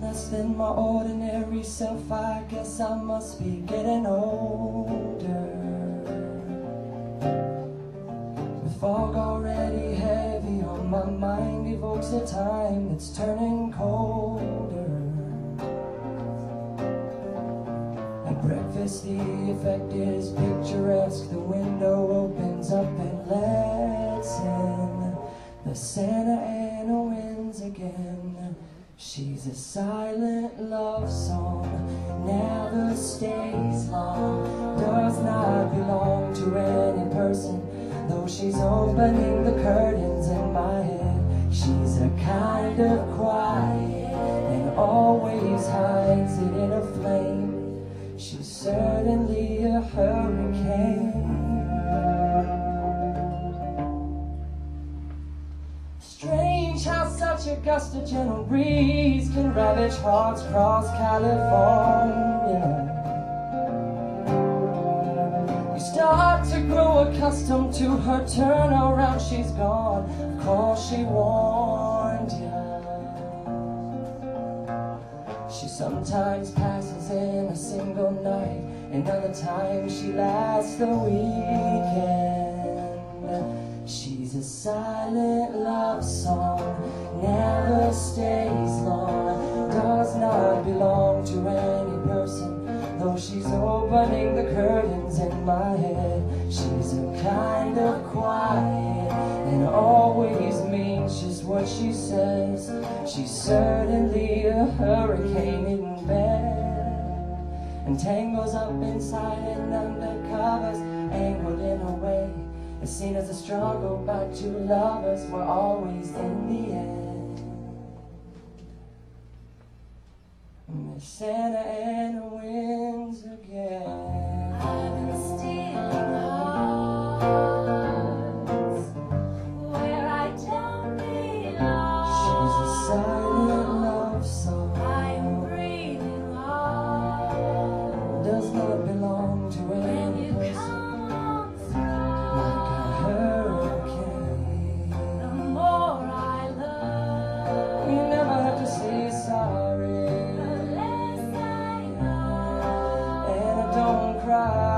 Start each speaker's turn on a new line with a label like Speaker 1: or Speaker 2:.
Speaker 1: less than my ordinary self. I guess I must be getting older. With fog already heavy on my mind, evokes a time that's turning colder. At breakfast, the effect is picturesque. The window opens up and lets in the Santa Ana winds again. She's a silent love song, never stays long, does not belong to any person. Though she's opening the curtains in my head, she's a kind of quiet and always hides it in a flame. She's certainly a hurricane. Gust of gentle breeze can ravage hearts across California. You start to grow accustomed to her turnaround. She's gone, of course she warned you. She sometimes passes in a single night, and other times she lasts the weekend. She's a silent love song, never stays long, does not belong to any person. Though she's opening the curtains in my head, she's a kind of quiet and always means just what she says. She's certainly a hurricane in bed and tangles up inside and under covers, angled in a way. As seen as a struggle by two lovers were always in the end. Santa Ana cry.